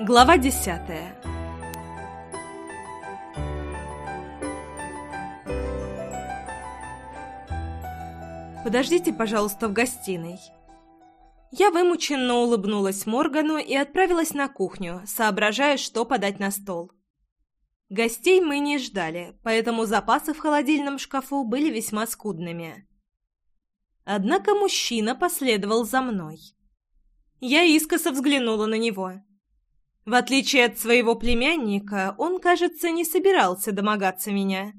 Глава 10. Подождите, пожалуйста, в гостиной. Я вымученно улыбнулась Моргану и отправилась на кухню, соображая, что подать на стол. Гостей мы не ждали, поэтому запасы в холодильном шкафу были весьма скудными. Однако мужчина последовал за мной. Я искоса взглянула на него. В отличие от своего племянника, он, кажется, не собирался домогаться меня.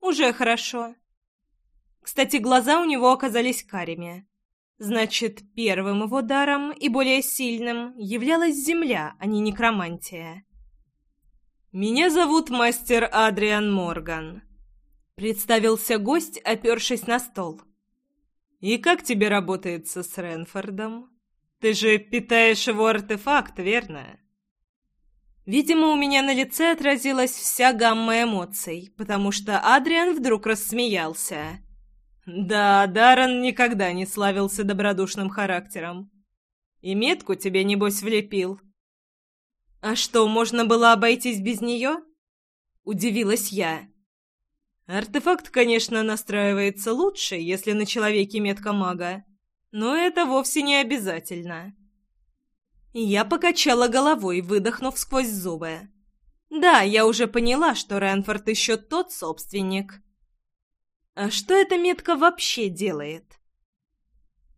Уже хорошо. Кстати, глаза у него оказались карими. Значит, первым его даром и более сильным являлась земля, а не некромантия. «Меня зовут мастер Адриан Морган», — представился гость, опершись на стол. «И как тебе работается с Ренфордом? Ты же питаешь его артефакт, верно?» Видимо, у меня на лице отразилась вся гамма эмоций, потому что Адриан вдруг рассмеялся. Да, Даррен никогда не славился добродушным характером. И метку тебе, небось, влепил. А что, можно было обойтись без нее? Удивилась я. Артефакт, конечно, настраивается лучше, если на человеке метка мага, но это вовсе не обязательно. Я покачала головой, выдохнув сквозь зубы. Да, я уже поняла, что Ренфорд еще тот собственник. А что эта метка вообще делает?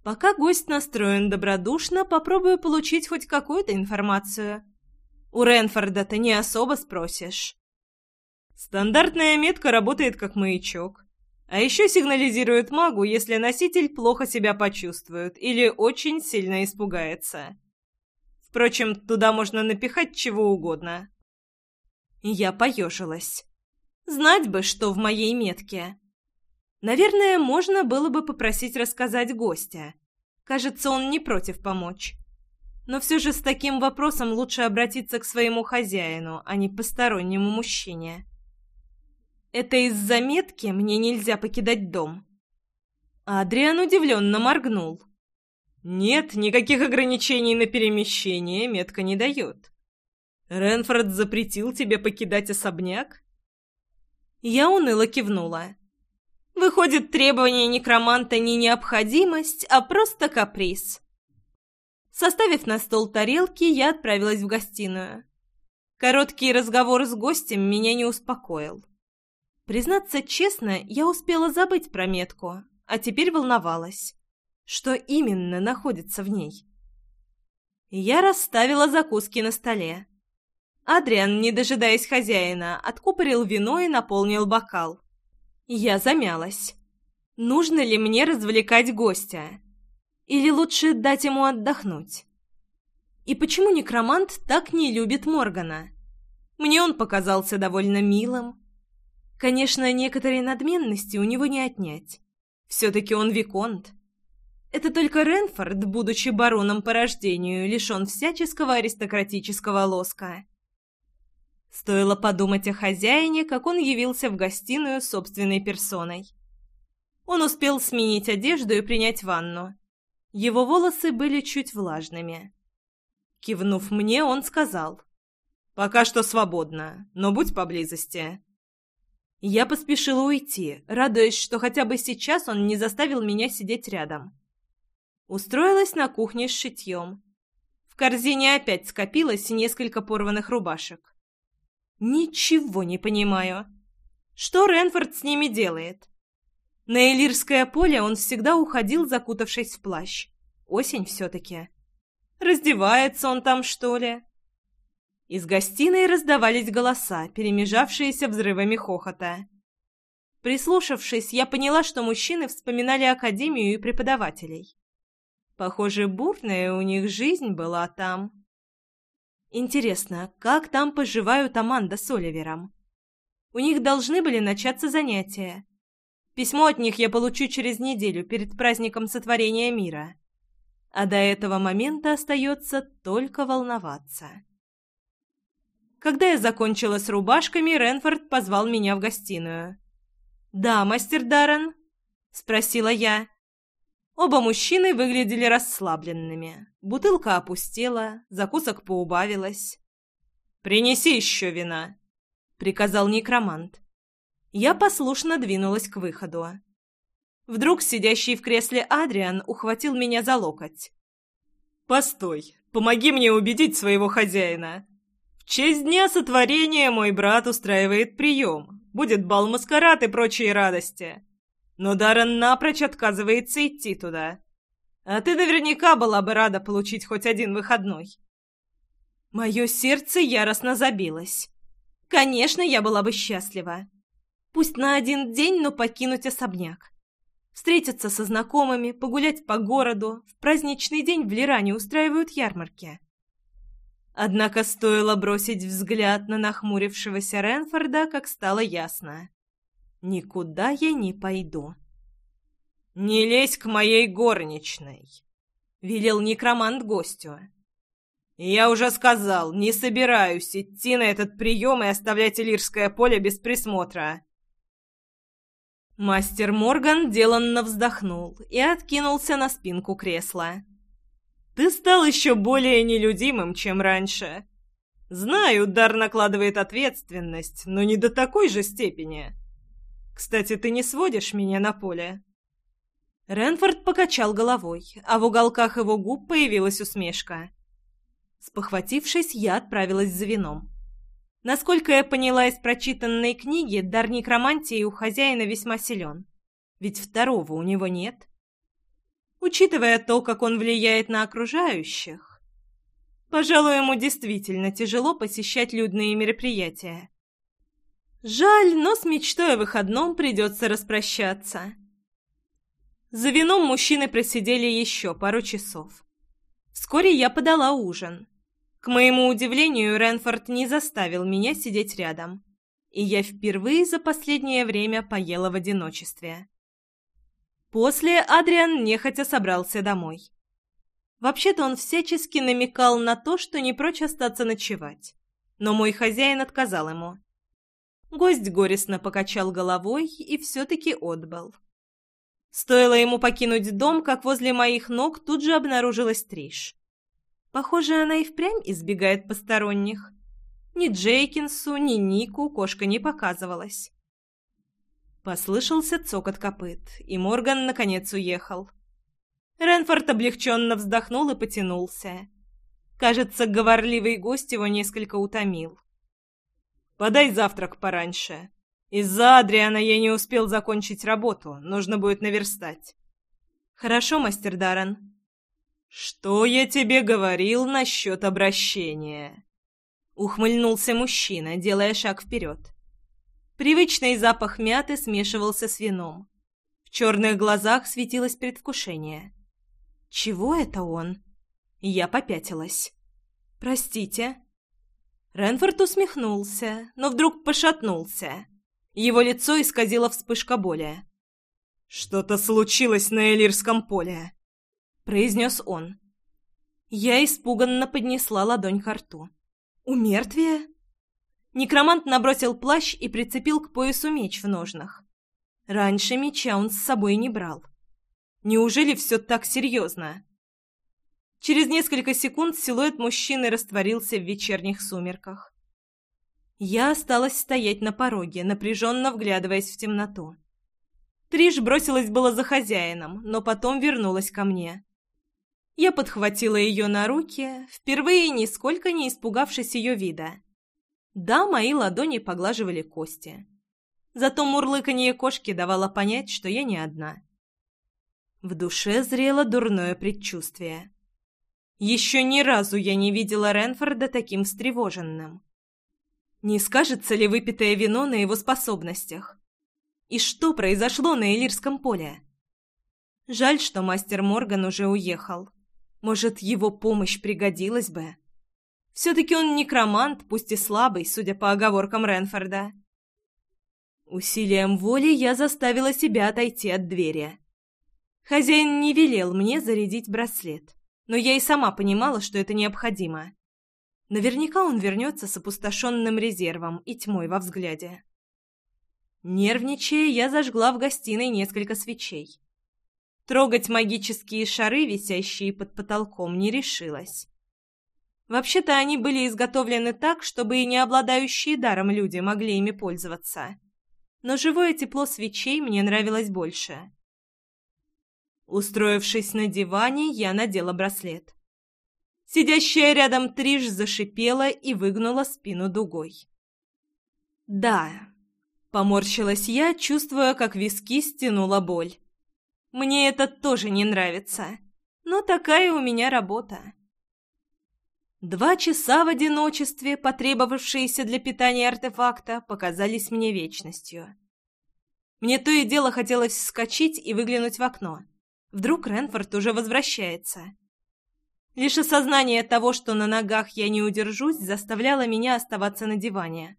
Пока гость настроен добродушно, попробую получить хоть какую-то информацию. У Ренфорда ты не особо спросишь. Стандартная метка работает как маячок. А еще сигнализирует магу, если носитель плохо себя почувствует или очень сильно испугается. Впрочем, туда можно напихать чего угодно. Я поежилась. Знать бы, что в моей метке. Наверное, можно было бы попросить рассказать гостя. Кажется, он не против помочь. Но все же с таким вопросом лучше обратиться к своему хозяину, а не постороннему мужчине. Это из-за метки мне нельзя покидать дом. Адриан удивленно моргнул. Нет никаких ограничений на перемещение, метка не дает. Ренфорд запретил тебе покидать особняк? Я уныло кивнула. Выходит, требование некроманта не необходимость, а просто каприз. Составив на стол тарелки, я отправилась в гостиную. Короткий разговор с гостем меня не успокоил. Признаться честно, я успела забыть про метку, а теперь волновалась что именно находится в ней. Я расставила закуски на столе. Адриан, не дожидаясь хозяина, откупорил вино и наполнил бокал. Я замялась. Нужно ли мне развлекать гостя? Или лучше дать ему отдохнуть? И почему некромант так не любит Моргана? Мне он показался довольно милым. Конечно, некоторые надменности у него не отнять. Все-таки он виконт. Это только Ренфорд, будучи бароном по рождению, лишен всяческого аристократического лоска. Стоило подумать о хозяине, как он явился в гостиную собственной персоной. Он успел сменить одежду и принять ванну. Его волосы были чуть влажными. Кивнув мне, он сказал. «Пока что свободно, но будь поблизости». Я поспешила уйти, радуясь, что хотя бы сейчас он не заставил меня сидеть рядом. Устроилась на кухне с шитьем. В корзине опять скопилось несколько порванных рубашек. Ничего не понимаю. Что Ренфорд с ними делает? На Элирское поле он всегда уходил, закутавшись в плащ. Осень все-таки. Раздевается он там, что ли? Из гостиной раздавались голоса, перемежавшиеся взрывами хохота. Прислушавшись, я поняла, что мужчины вспоминали академию и преподавателей. Похоже, бурная у них жизнь была там. Интересно, как там поживают Аманда с Оливером? У них должны были начаться занятия. Письмо от них я получу через неделю перед праздником сотворения мира. А до этого момента остается только волноваться. Когда я закончила с рубашками, Ренфорд позвал меня в гостиную. «Да, мастер Даррен?» — спросила я. Оба мужчины выглядели расслабленными. Бутылка опустела, закусок поубавилось. «Принеси еще вина», — приказал некромант. Я послушно двинулась к выходу. Вдруг сидящий в кресле Адриан ухватил меня за локоть. «Постой, помоги мне убедить своего хозяина. В честь дня сотворения мой брат устраивает прием. Будет бал-маскарад и прочие радости. Но Даррен напрочь отказывается идти туда. А ты наверняка была бы рада получить хоть один выходной. Мое сердце яростно забилось. Конечно, я была бы счастлива. Пусть на один день, но покинуть особняк. Встретиться со знакомыми, погулять по городу, в праздничный день в Лиране устраивают ярмарки. Однако стоило бросить взгляд на нахмурившегося Ренфорда, как стало ясно. Никуда я не пойду. «Не лезь к моей горничной!» — велел некромант гостю. «Я уже сказал, не собираюсь идти на этот прием и оставлять Элирское поле без присмотра». Мастер Морган деланно вздохнул и откинулся на спинку кресла. «Ты стал еще более нелюдимым, чем раньше. Знаю, дар накладывает ответственность, но не до такой же степени». Кстати, ты не сводишь меня на поле?» Ренфорд покачал головой, а в уголках его губ появилась усмешка. Спохватившись, я отправилась за вином. Насколько я поняла из прочитанной книги, дарник романтии у хозяина весьма силен. Ведь второго у него нет. Учитывая то, как он влияет на окружающих, пожалуй, ему действительно тяжело посещать людные мероприятия. Жаль, но с мечтой о выходном придется распрощаться. За вином мужчины просидели еще пару часов. Вскоре я подала ужин. К моему удивлению, Ренфорд не заставил меня сидеть рядом, и я впервые за последнее время поела в одиночестве. После Адриан нехотя собрался домой. Вообще-то он всячески намекал на то, что не прочь остаться ночевать, но мой хозяин отказал ему – Гость горестно покачал головой и все-таки отбыл. Стоило ему покинуть дом, как возле моих ног тут же обнаружилась Триш. Похоже, она и впрямь избегает посторонних. Ни Джейкинсу, ни Нику кошка не показывалась. Послышался цокот копыт, и Морган наконец уехал. Ренфорд облегченно вздохнул и потянулся. Кажется, говорливый гость его несколько утомил. Подай завтрак пораньше. Из-за Адриана я не успел закончить работу. Нужно будет наверстать. Хорошо, мастер Даррен. Что я тебе говорил насчет обращения? Ухмыльнулся мужчина, делая шаг вперед. Привычный запах мяты смешивался с вином. В черных глазах светилось предвкушение. «Чего это он?» Я попятилась. «Простите», Ренфорд усмехнулся, но вдруг пошатнулся. Его лицо исказило вспышка боли. «Что-то случилось на Элирском поле», — произнес он. Я испуганно поднесла ладонь к рту. «У мертвия?» Некромант набросил плащ и прицепил к поясу меч в ножнах. Раньше меча он с собой не брал. Неужели все так серьезно? Через несколько секунд силуэт мужчины растворился в вечерних сумерках. Я осталась стоять на пороге, напряженно вглядываясь в темноту. Триш бросилась была за хозяином, но потом вернулась ко мне. Я подхватила ее на руки, впервые нисколько не испугавшись ее вида. Да, мои ладони поглаживали кости. Зато мурлыканье кошки давало понять, что я не одна. В душе зрело дурное предчувствие. Еще ни разу я не видела Ренфорда таким встревоженным. Не скажется ли выпитое вино на его способностях? И что произошло на Элирском поле? Жаль, что мастер Морган уже уехал. Может, его помощь пригодилась бы? Все-таки он некромант, пусть и слабый, судя по оговоркам Ренфорда. Усилием воли я заставила себя отойти от двери. Хозяин не велел мне зарядить браслет но я и сама понимала, что это необходимо. Наверняка он вернется с опустошенным резервом и тьмой во взгляде. Нервничая, я зажгла в гостиной несколько свечей. Трогать магические шары, висящие под потолком, не решилась. Вообще-то они были изготовлены так, чтобы и не обладающие даром люди могли ими пользоваться. Но живое тепло свечей мне нравилось больше. Устроившись на диване, я надела браслет. Сидящая рядом Триш зашипела и выгнула спину дугой. «Да», — поморщилась я, чувствуя, как виски стянула боль. «Мне это тоже не нравится, но такая у меня работа». Два часа в одиночестве, потребовавшиеся для питания артефакта, показались мне вечностью. Мне то и дело хотелось вскочить и выглянуть в окно — Вдруг Ренфорд уже возвращается. Лишь осознание того, что на ногах я не удержусь, заставляло меня оставаться на диване.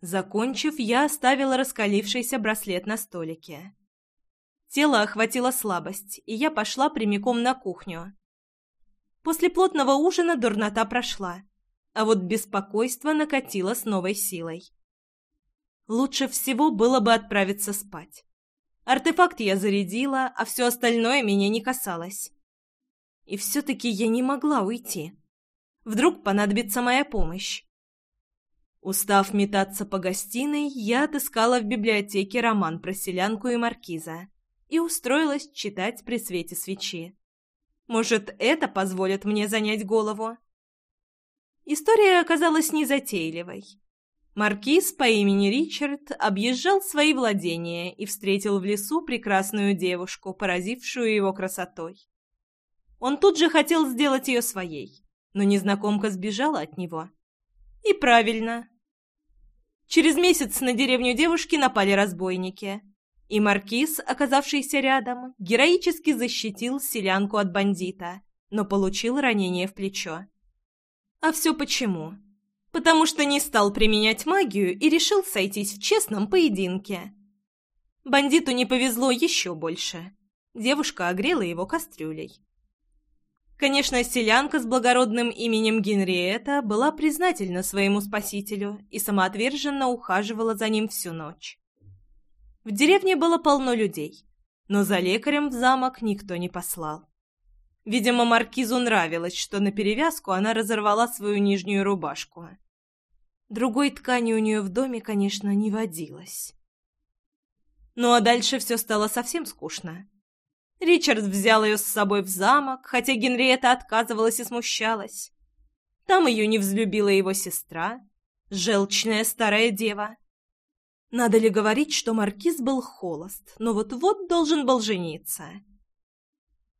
Закончив, я оставила раскалившийся браслет на столике. Тело охватило слабость, и я пошла прямиком на кухню. После плотного ужина дурнота прошла, а вот беспокойство накатило с новой силой. Лучше всего было бы отправиться спать. Артефакт я зарядила, а все остальное меня не касалось. И все-таки я не могла уйти. Вдруг понадобится моя помощь. Устав метаться по гостиной, я отыскала в библиотеке роман про селянку и маркиза и устроилась читать при свете свечи. Может, это позволит мне занять голову? История оказалась незатейливой. Маркиз по имени Ричард объезжал свои владения и встретил в лесу прекрасную девушку, поразившую его красотой. Он тут же хотел сделать ее своей, но незнакомка сбежала от него. И правильно. Через месяц на деревню девушки напали разбойники, и маркиз, оказавшийся рядом, героически защитил селянку от бандита, но получил ранение в плечо. А все почему? потому что не стал применять магию и решил сойтись в честном поединке. Бандиту не повезло еще больше. Девушка огрела его кастрюлей. Конечно, селянка с благородным именем Генриета была признательна своему спасителю и самоотверженно ухаживала за ним всю ночь. В деревне было полно людей, но за лекарем в замок никто не послал. Видимо, маркизу нравилось, что на перевязку она разорвала свою нижнюю рубашку. Другой ткани у нее в доме, конечно, не водилось. Ну а дальше все стало совсем скучно. Ричард взял ее с собой в замок, хотя Генриетта отказывалась и смущалась. Там ее не взлюбила его сестра, желчная старая дева. Надо ли говорить, что маркиз был холост, но вот-вот должен был жениться.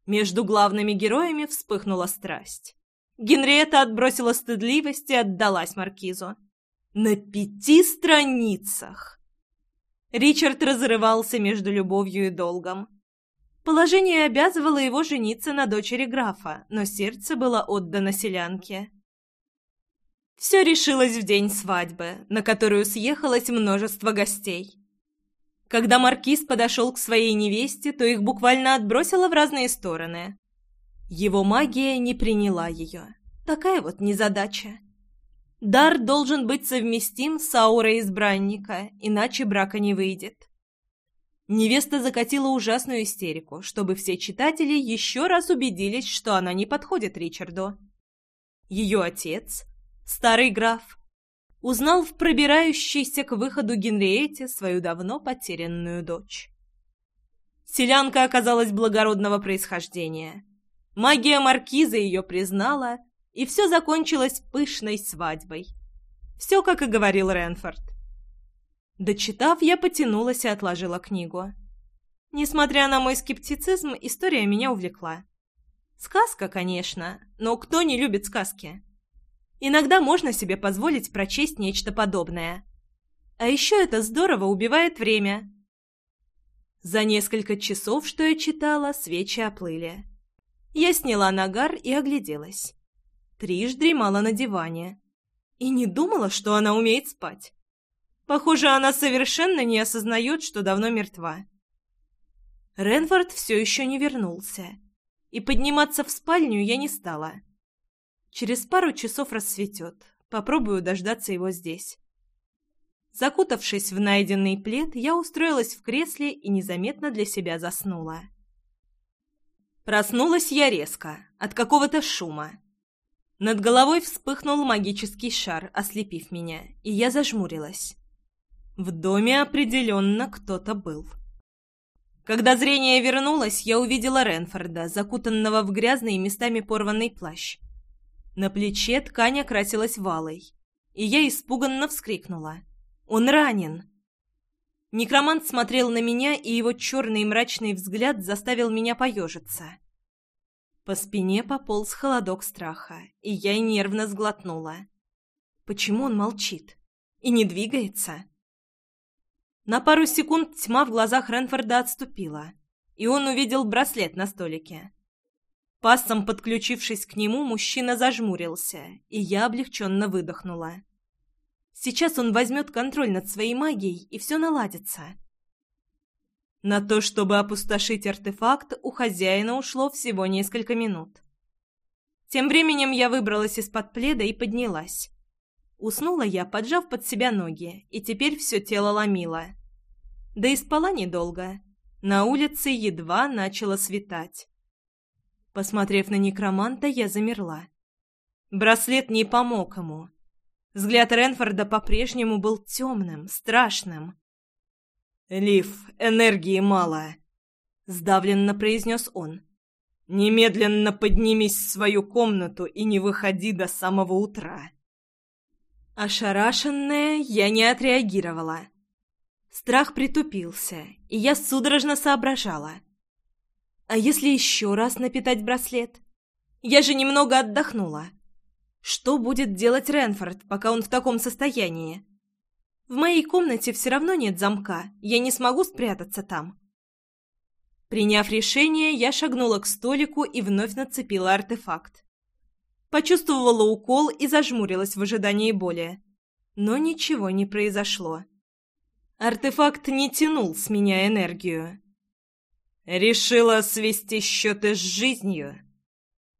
Между главными героями вспыхнула страсть. Генриетта отбросила стыдливость и отдалась маркизу на пяти страницах. Ричард разрывался между любовью и долгом. Положение обязывало его жениться на дочери графа, но сердце было отдано селянке. Все решилось в день свадьбы, на которую съехалось множество гостей. Когда маркиз подошел к своей невесте, то их буквально отбросило в разные стороны. Его магия не приняла ее. Такая вот незадача. Дар должен быть совместим с аурой избранника, иначе брака не выйдет. Невеста закатила ужасную истерику, чтобы все читатели еще раз убедились, что она не подходит Ричарду. Ее отец, старый граф, узнал в пробирающейся к выходу Генриете свою давно потерянную дочь. Селянка оказалась благородного происхождения. Магия маркиза ее признала – и все закончилось пышной свадьбой. Все, как и говорил Ренфорд. Дочитав, я потянулась и отложила книгу. Несмотря на мой скептицизм, история меня увлекла. Сказка, конечно, но кто не любит сказки? Иногда можно себе позволить прочесть нечто подобное. А еще это здорово убивает время. За несколько часов, что я читала, свечи оплыли. Я сняла нагар и огляделась. Триш дремала на диване и не думала, что она умеет спать. Похоже, она совершенно не осознает, что давно мертва. Ренфорд все еще не вернулся, и подниматься в спальню я не стала. Через пару часов рассветет, попробую дождаться его здесь. Закутавшись в найденный плед, я устроилась в кресле и незаметно для себя заснула. Проснулась я резко, от какого-то шума. Над головой вспыхнул магический шар, ослепив меня, и я зажмурилась. В доме определенно кто-то был. Когда зрение вернулось, я увидела Ренфорда, закутанного в грязный и местами порванный плащ. На плече ткань окрасилась валой, и я испуганно вскрикнула. «Он ранен!» Некромант смотрел на меня, и его черный мрачный взгляд заставил меня поежиться. По спине пополз холодок страха, и я нервно сглотнула. Почему он молчит? И не двигается? На пару секунд тьма в глазах Ренфорда отступила, и он увидел браслет на столике. Пассом подключившись к нему, мужчина зажмурился, и я облегченно выдохнула. Сейчас он возьмет контроль над своей магией, и все наладится. На то, чтобы опустошить артефакт, у хозяина ушло всего несколько минут. Тем временем я выбралась из-под пледа и поднялась. Уснула я, поджав под себя ноги, и теперь все тело ломило. Да и спала недолго. На улице едва начало светать. Посмотрев на некроманта, я замерла. Браслет не помог ему. Взгляд Ренфорда по-прежнему был темным, страшным. Лиф энергии мало», — сдавленно произнес он. «Немедленно поднимись в свою комнату и не выходи до самого утра». Ошарашенная я не отреагировала. Страх притупился, и я судорожно соображала. «А если еще раз напитать браслет? Я же немного отдохнула. Что будет делать Ренфорд, пока он в таком состоянии?» В моей комнате все равно нет замка, я не смогу спрятаться там. Приняв решение, я шагнула к столику и вновь нацепила артефакт. Почувствовала укол и зажмурилась в ожидании боли. Но ничего не произошло. Артефакт не тянул с меня энергию. «Решила свести счеты с жизнью?»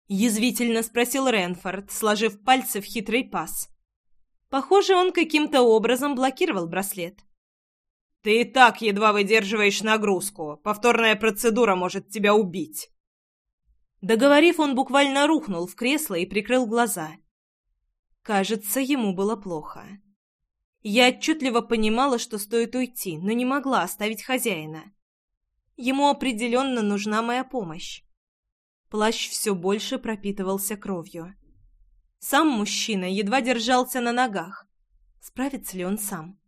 Язвительно спросил Ренфорд, сложив пальцы в хитрый паз. Похоже, он каким-то образом блокировал браслет. «Ты и так едва выдерживаешь нагрузку. Повторная процедура может тебя убить». Договорив, он буквально рухнул в кресло и прикрыл глаза. Кажется, ему было плохо. Я отчетливо понимала, что стоит уйти, но не могла оставить хозяина. Ему определенно нужна моя помощь. Плащ все больше пропитывался кровью. Сам мужчина едва держался на ногах. Справится ли он сам?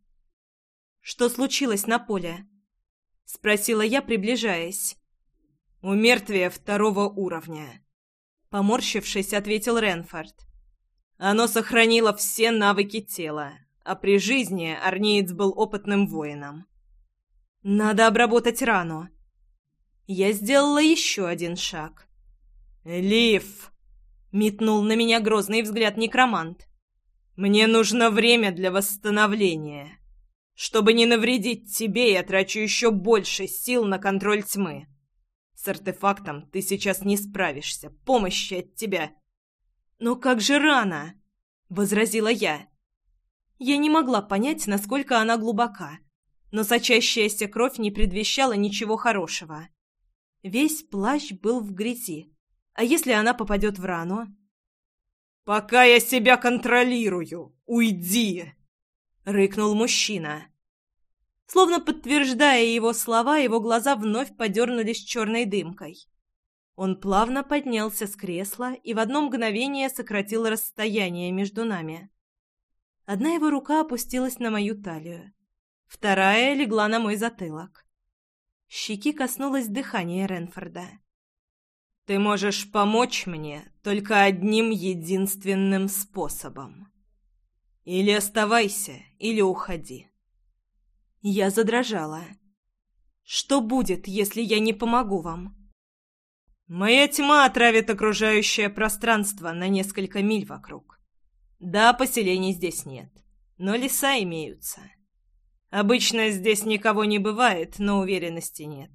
«Что случилось на поле?» — спросила я, приближаясь. «У мертвия второго уровня», — поморщившись, ответил Ренфорд. «Оно сохранило все навыки тела, а при жизни Арнеец был опытным воином». «Надо обработать рану». Я сделала еще один шаг. «Лив!» метнул на меня грозный взгляд некромант. «Мне нужно время для восстановления. Чтобы не навредить тебе, я трачу еще больше сил на контроль тьмы. С артефактом ты сейчас не справишься, помощи от тебя». «Но как же рано!» — возразила я. Я не могла понять, насколько она глубока, но сочащаяся кровь не предвещала ничего хорошего. Весь плащ был в грязи а если она попадет в рану? «Пока я себя контролирую, уйди!» — рыкнул мужчина. Словно подтверждая его слова, его глаза вновь подернулись черной дымкой. Он плавно поднялся с кресла и в одно мгновение сократил расстояние между нами. Одна его рука опустилась на мою талию, вторая легла на мой затылок. Щеки коснулось дыхание Ренфорда. Ты можешь помочь мне только одним единственным способом. Или оставайся, или уходи. Я задрожала. Что будет, если я не помогу вам? Моя тьма отравит окружающее пространство на несколько миль вокруг. Да, поселений здесь нет, но леса имеются. Обычно здесь никого не бывает, но уверенности нет.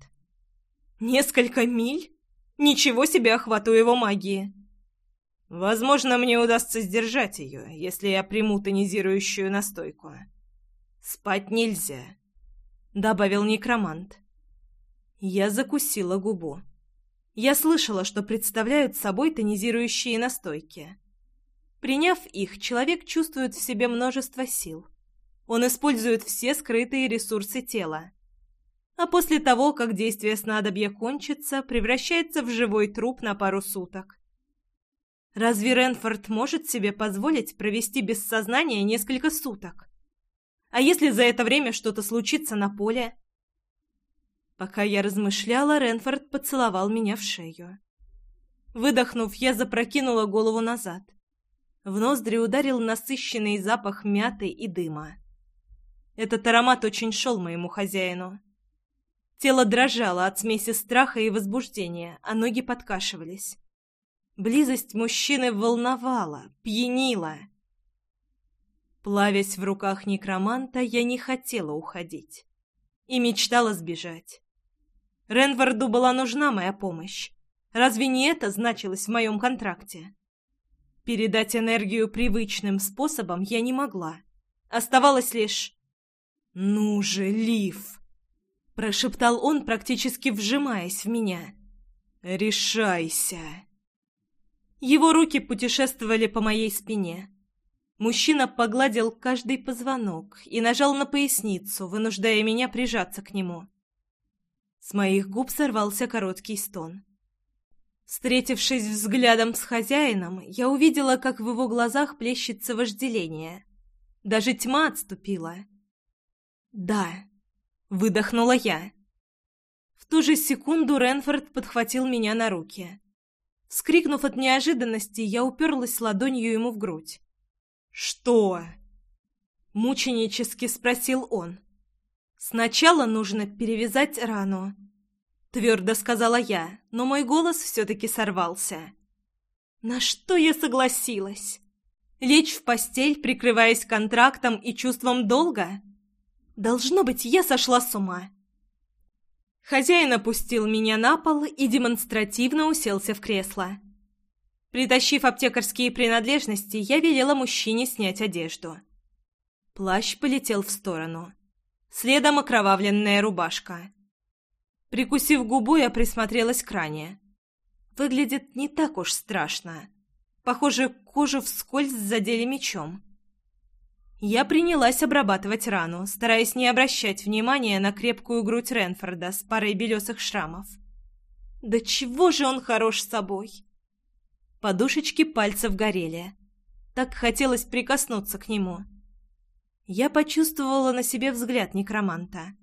Несколько миль? Ничего себе охвату его магии. Возможно, мне удастся сдержать ее, если я приму тонизирующую настойку. Спать нельзя, — добавил некромант. Я закусила губу. Я слышала, что представляют собой тонизирующие настойки. Приняв их, человек чувствует в себе множество сил. Он использует все скрытые ресурсы тела а после того, как действие снадобья кончится, превращается в живой труп на пару суток. Разве Ренфорд может себе позволить провести без сознания несколько суток? А если за это время что-то случится на поле? Пока я размышляла, Ренфорд поцеловал меня в шею. Выдохнув, я запрокинула голову назад. В ноздри ударил насыщенный запах мяты и дыма. Этот аромат очень шел моему хозяину. Тело дрожало от смеси страха и возбуждения, а ноги подкашивались. Близость мужчины волновала, пьянила. Плавясь в руках некроманта, я не хотела уходить. И мечтала сбежать. Ренварду была нужна моя помощь. Разве не это значилось в моем контракте? Передать энергию привычным способом я не могла. Оставалось лишь... «Ну же, Лив!» Прошептал он, практически вжимаясь в меня. «Решайся!» Его руки путешествовали по моей спине. Мужчина погладил каждый позвонок и нажал на поясницу, вынуждая меня прижаться к нему. С моих губ сорвался короткий стон. Встретившись взглядом с хозяином, я увидела, как в его глазах плещется вожделение. Даже тьма отступила. «Да, Выдохнула я. В ту же секунду Ренфорд подхватил меня на руки. Вскрикнув от неожиданности, я уперлась ладонью ему в грудь. «Что?» — мученически спросил он. «Сначала нужно перевязать рану», — твердо сказала я, но мой голос все-таки сорвался. «На что я согласилась? Лечь в постель, прикрываясь контрактом и чувством долга?» Должно быть, я сошла с ума. Хозяин опустил меня на пол и демонстративно уселся в кресло. Притащив аптекарские принадлежности, я велела мужчине снять одежду. Плащ полетел в сторону. Следом окровавленная рубашка. Прикусив губу, я присмотрелась к ране. Выглядит не так уж страшно. Похоже, кожу вскользь задели мечом. Я принялась обрабатывать рану, стараясь не обращать внимания на крепкую грудь Ренфорда с парой белесых шрамов. «Да чего же он хорош собой!» Подушечки пальцев горели. Так хотелось прикоснуться к нему. Я почувствовала на себе взгляд некроманта,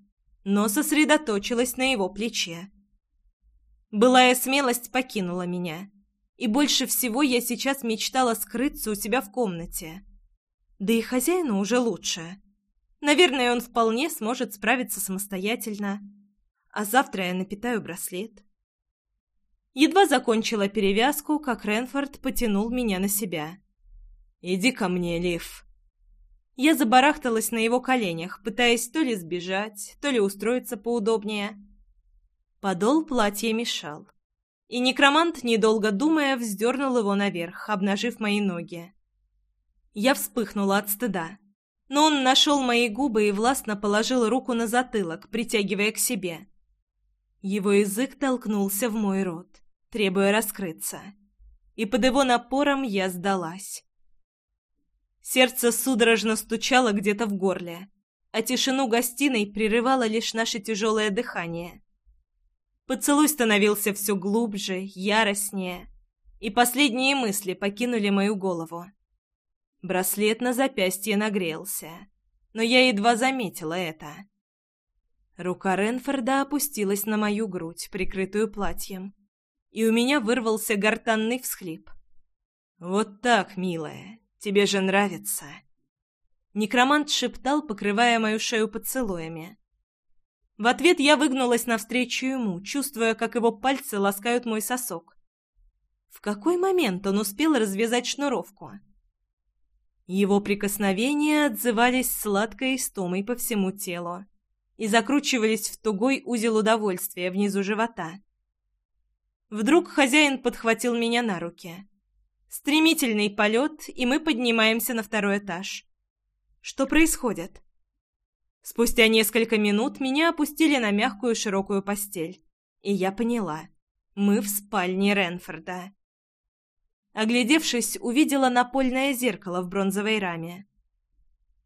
но сосредоточилась на его плече. Былая смелость покинула меня, и больше всего я сейчас мечтала скрыться у себя в комнате, да и хозяину уже лучше. Наверное, он вполне сможет справиться самостоятельно. А завтра я напитаю браслет. Едва закончила перевязку, как Ренфорд потянул меня на себя. «Иди ко мне, Лив». Я забарахталась на его коленях, пытаясь то ли сбежать, то ли устроиться поудобнее. Подол платья мешал. И некромант, недолго думая, вздернул его наверх, обнажив мои ноги. Я вспыхнула от стыда. Но он нашел мои губы и властно положил руку на затылок, притягивая к себе. Его язык толкнулся в мой рот, требуя раскрыться. И под его напором я сдалась. Сердце судорожно стучало где-то в горле, а тишину гостиной прерывало лишь наше тяжелое дыхание. Поцелуй становился все глубже, яростнее, и последние мысли покинули мою голову. Браслет на запястье нагрелся, но я едва заметила это. Рука Ренфорда опустилась на мою грудь, прикрытую платьем, и у меня вырвался гортанный всхлип. «Вот так, милая, тебе же нравится!» Некромант шептал, покрывая мою шею поцелуями. В ответ я выгнулась навстречу ему, чувствуя, как его пальцы ласкают мой сосок. В какой момент он успел развязать шнуровку? Его прикосновения отзывались сладкой истомой по всему телу и закручивались в тугой узел удовольствия внизу живота. Вдруг хозяин подхватил меня на руки. Стремительный полет, и мы поднимаемся на второй этаж. Что происходит? Спустя несколько минут меня опустили на мягкую широкую постель, и я поняла. Мы в спальне Ренфорда. Оглядевшись, увидела напольное зеркало в бронзовой раме.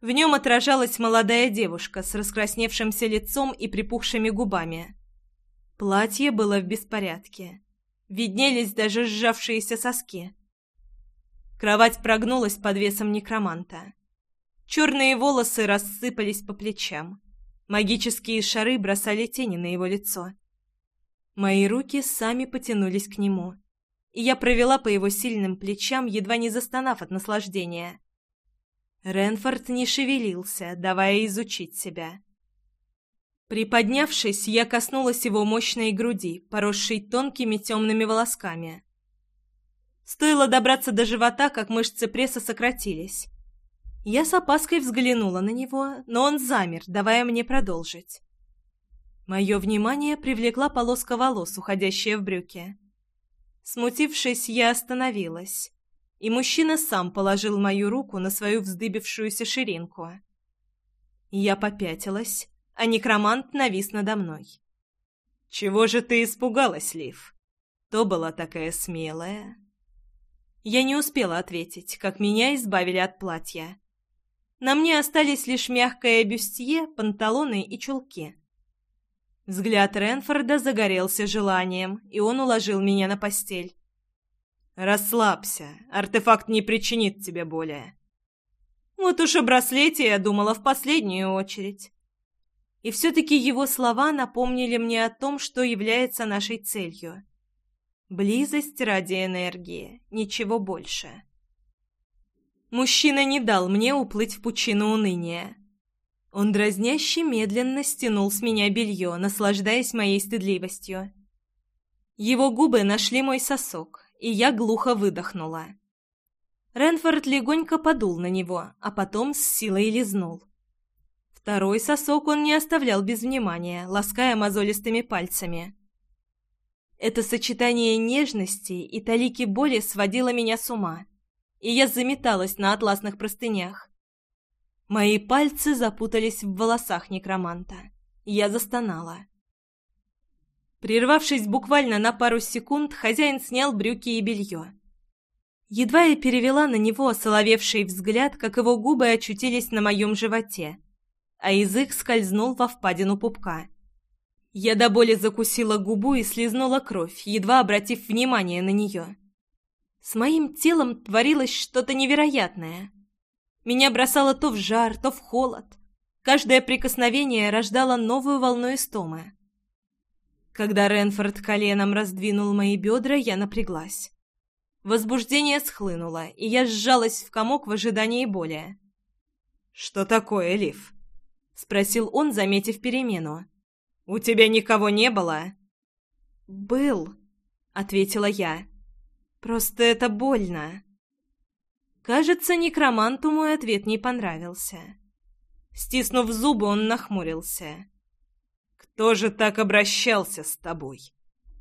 В нем отражалась молодая девушка с раскрасневшимся лицом и припухшими губами. Платье было в беспорядке. Виднелись даже сжавшиеся соски. Кровать прогнулась под весом некроманта. Черные волосы рассыпались по плечам. Магические шары бросали тени на его лицо. Мои руки сами потянулись к нему и я провела по его сильным плечам, едва не застонав от наслаждения. Ренфорд не шевелился, давая изучить себя. Приподнявшись, я коснулась его мощной груди, поросшей тонкими темными волосками. Стоило добраться до живота, как мышцы пресса сократились. Я с опаской взглянула на него, но он замер, давая мне продолжить. Мое внимание привлекла полоска волос, уходящая в брюки. Смутившись, я остановилась, и мужчина сам положил мою руку на свою вздыбившуюся ширинку. Я попятилась, а некромант навис надо мной. «Чего же ты испугалась, Лив? То была такая смелая». Я не успела ответить, как меня избавили от платья. На мне остались лишь мягкое бюстье, панталоны и чулки. Взгляд Ренфорда загорелся желанием, и он уложил меня на постель. «Расслабься, артефакт не причинит тебе боли». Вот уж о браслете я думала в последнюю очередь. И все-таки его слова напомнили мне о том, что является нашей целью. Близость ради энергии, ничего больше. Мужчина не дал мне уплыть в пучину уныния. Он дразняще медленно стянул с меня белье, наслаждаясь моей стыдливостью. Его губы нашли мой сосок, и я глухо выдохнула. Ренфорд легонько подул на него, а потом с силой лизнул. Второй сосок он не оставлял без внимания, лаская мозолистыми пальцами. Это сочетание нежности и талики боли сводило меня с ума, и я заметалась на атласных простынях, Мои пальцы запутались в волосах некроманта. Я застонала. Прервавшись буквально на пару секунд, хозяин снял брюки и белье. Едва я перевела на него осоловевший взгляд, как его губы очутились на моем животе, а язык скользнул во впадину пупка. Я до боли закусила губу и слезнула кровь, едва обратив внимание на нее. С моим телом творилось что-то невероятное — меня бросало то в жар, то в холод. Каждое прикосновение рождало новую волну истомы. Когда Ренфорд коленом раздвинул мои бедра, я напряглась. Возбуждение схлынуло, и я сжалась в комок в ожидании боли. «Что такое, Лив?» — спросил он, заметив перемену. «У тебя никого не было?» «Был», — ответила я. «Просто это больно». Кажется, некроманту мой ответ не понравился. Стиснув зубы, он нахмурился. «Кто же так обращался с тобой?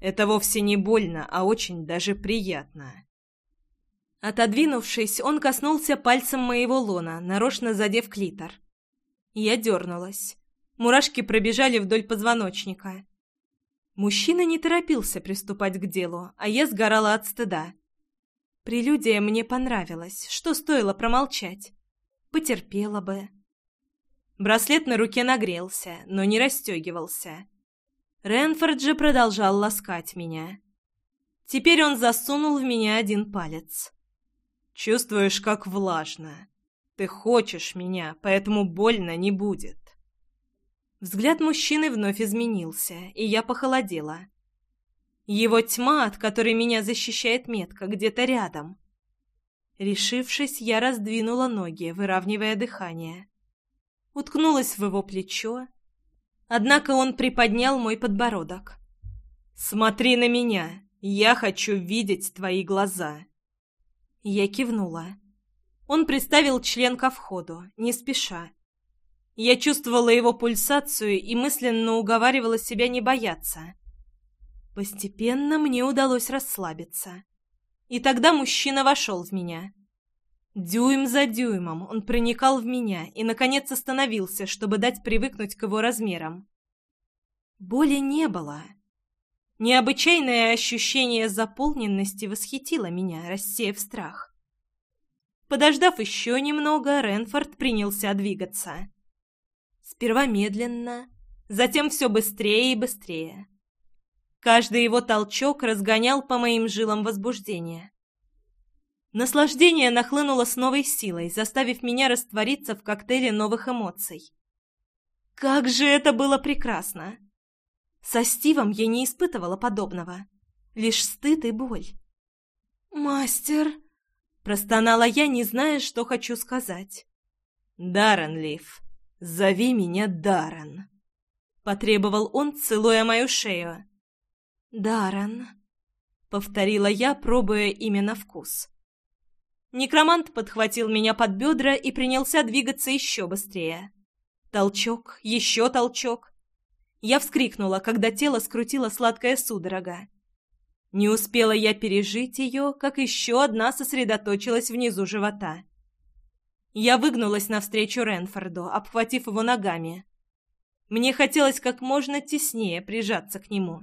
Это вовсе не больно, а очень даже приятно». Отодвинувшись, он коснулся пальцем моего лона, нарочно задев клитор. Я дернулась. Мурашки пробежали вдоль позвоночника. Мужчина не торопился приступать к делу, а я сгорала от стыда. Прелюдия мне понравилась, что стоило промолчать. Потерпела бы. Браслет на руке нагрелся, но не расстегивался. Ренфорд же продолжал ласкать меня. Теперь он засунул в меня один палец. «Чувствуешь, как влажно. Ты хочешь меня, поэтому больно не будет». Взгляд мужчины вновь изменился, и я похолодела. Его тьма, от которой меня защищает метка, где-то рядом. Решившись, я раздвинула ноги, выравнивая дыхание. Уткнулась в его плечо. Однако он приподнял мой подбородок. «Смотри на меня! Я хочу видеть твои глаза!» Я кивнула. Он приставил член ко входу, не спеша. Я чувствовала его пульсацию и мысленно уговаривала себя не бояться. Постепенно мне удалось расслабиться. И тогда мужчина вошел в меня. Дюйм за дюймом он проникал в меня и, наконец, остановился, чтобы дать привыкнуть к его размерам. Боли не было. Необычайное ощущение заполненности восхитило меня, рассеяв страх. Подождав еще немного, Ренфорд принялся двигаться. Сперва медленно, затем все быстрее и быстрее. Каждый его толчок разгонял по моим жилам возбуждение. Наслаждение нахлынуло с новой силой, заставив меня раствориться в коктейле новых эмоций. Как же это было прекрасно! Со Стивом я не испытывала подобного. Лишь стыд и боль. «Мастер!» — простонала я, не зная, что хочу сказать. «Даррен, Лив, зови меня Даррен!» — потребовал он, целуя мою шею. Даррен. Повторила я, пробуя имя на вкус. Некромант подхватил меня под бедра и принялся двигаться еще быстрее. Толчок, еще толчок. Я вскрикнула, когда тело скрутило сладкая судорога. Не успела я пережить ее, как еще одна сосредоточилась внизу живота. Я выгнулась навстречу Ренфорду, обхватив его ногами. Мне хотелось как можно теснее прижаться к нему.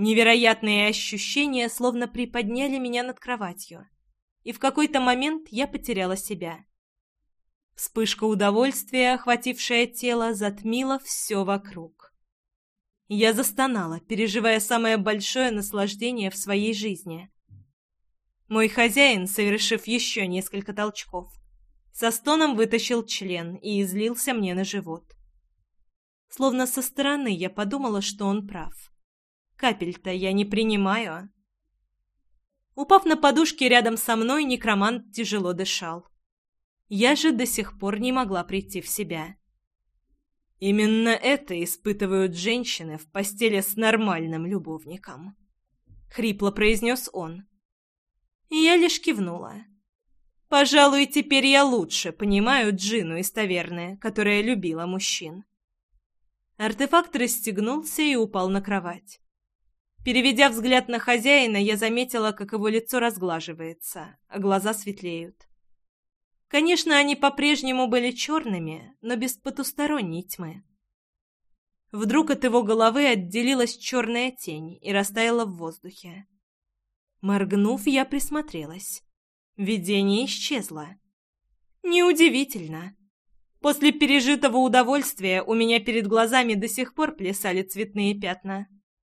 Невероятные ощущения словно приподняли меня над кроватью, и в какой-то момент я потеряла себя. Вспышка удовольствия, охватившая тело, затмила все вокруг. Я застонала, переживая самое большое наслаждение в своей жизни. Мой хозяин, совершив еще несколько толчков, со стоном вытащил член и излился мне на живот. Словно со стороны я подумала, что он прав. Капель-то я не принимаю. Упав на подушке рядом со мной, некромант тяжело дышал. Я же до сих пор не могла прийти в себя. Именно это испытывают женщины в постели с нормальным любовником. Хрипло произнес он. И я лишь кивнула. Пожалуй, теперь я лучше понимаю Джину из таверны, которая любила мужчин. Артефакт расстегнулся и упал на кровать. Переведя взгляд на хозяина, я заметила, как его лицо разглаживается, а глаза светлеют. Конечно, они по-прежнему были черными, но без потусторонней тьмы. Вдруг от его головы отделилась черная тень и растаяла в воздухе. Моргнув, я присмотрелась. Видение исчезло. Неудивительно. После пережитого удовольствия у меня перед глазами до сих пор плясали цветные пятна.